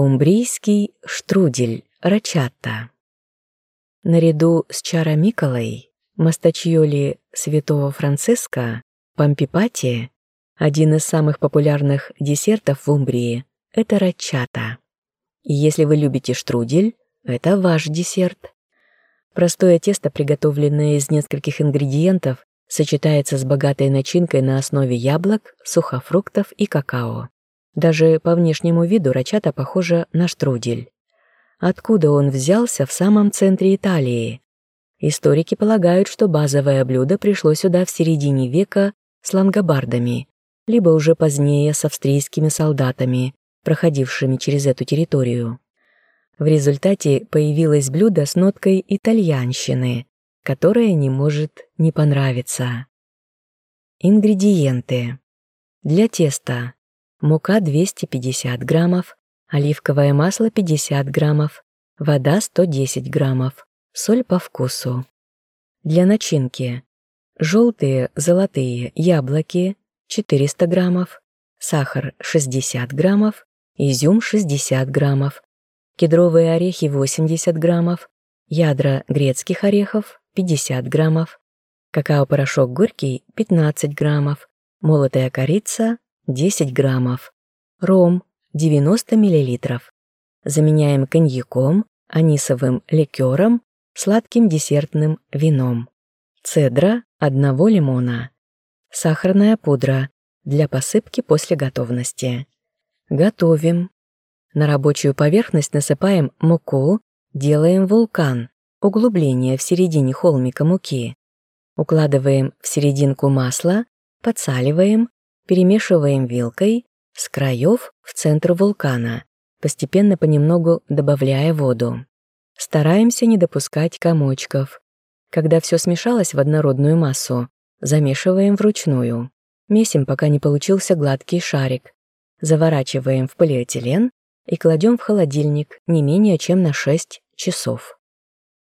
Умбрийский штрудель рачатта. Наряду с чарамиколой, мастачьоли святого Франциска, пампипати, один из самых популярных десертов в Умбрии – это рачата. И если вы любите штрудель, это ваш десерт. Простое тесто, приготовленное из нескольких ингредиентов, сочетается с богатой начинкой на основе яблок, сухофруктов и какао. Даже по внешнему виду рачата похожа на штрудель. Откуда он взялся в самом центре Италии? Историки полагают, что базовое блюдо пришло сюда в середине века с лангобардами, либо уже позднее с австрийскими солдатами, проходившими через эту территорию. В результате появилось блюдо с ноткой итальянщины, которое не может не понравиться. Ингредиенты. Для теста мука 250 граммов, оливковое масло 50 граммов, вода 110 граммов, соль по вкусу. Для начинки желтые золотые яблоки 400 граммов, сахар 60 граммов, изюм 60 граммов, кедровые орехи 80 граммов, ядра грецких орехов 50 граммов, какао-порошок горький 15 граммов, молотая корица 10 граммов. Ром 90 миллилитров. Заменяем коньяком, анисовым ликером, сладким десертным вином. Цедра одного лимона. Сахарная пудра для посыпки после готовности. Готовим. На рабочую поверхность насыпаем муку, делаем вулкан, углубление в середине холмика муки. Укладываем в серединку масло, подсаливаем, перемешиваем вилкой с краев в центр вулкана, постепенно понемногу добавляя воду. Стараемся не допускать комочков. Когда все смешалось в однородную массу, замешиваем вручную. Месим, пока не получился гладкий шарик. Заворачиваем в полиэтилен и кладем в холодильник не менее чем на 6 часов.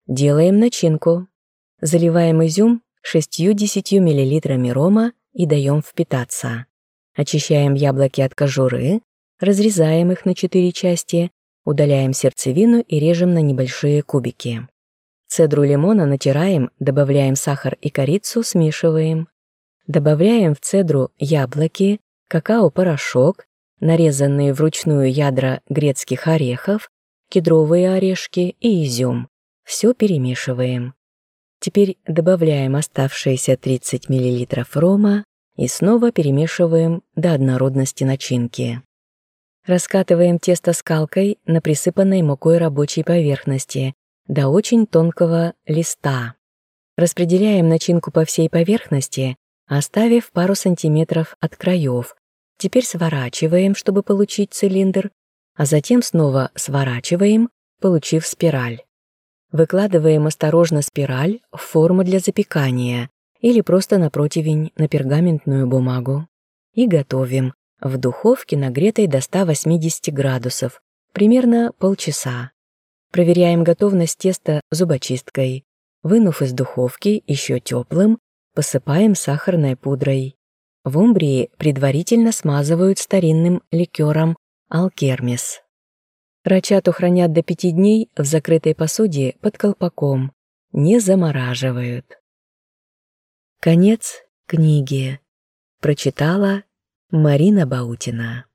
Делаем начинку. Заливаем изюм 6-10 мл рома и даем впитаться. Очищаем яблоки от кожуры, разрезаем их на четыре части, удаляем сердцевину и режем на небольшие кубики. Цедру лимона натираем, добавляем сахар и корицу, смешиваем. Добавляем в цедру яблоки, какао-порошок, нарезанные вручную ядра грецких орехов, кедровые орешки и изюм. Все перемешиваем. Теперь добавляем оставшиеся 30 мл рома, и снова перемешиваем до однородности начинки. Раскатываем тесто скалкой на присыпанной мукой рабочей поверхности до очень тонкого листа. Распределяем начинку по всей поверхности, оставив пару сантиметров от краев. Теперь сворачиваем, чтобы получить цилиндр, а затем снова сворачиваем, получив спираль. Выкладываем осторожно спираль в форму для запекания, или просто на противень на пергаментную бумагу. И готовим в духовке, нагретой до 180 градусов, примерно полчаса. Проверяем готовность теста зубочисткой. Вынув из духовки еще теплым, посыпаем сахарной пудрой. В Умбрии предварительно смазывают старинным ликером алкермис. Рачату хранят до пяти дней в закрытой посуде под колпаком, не замораживают. Конец книги. Прочитала Марина Баутина.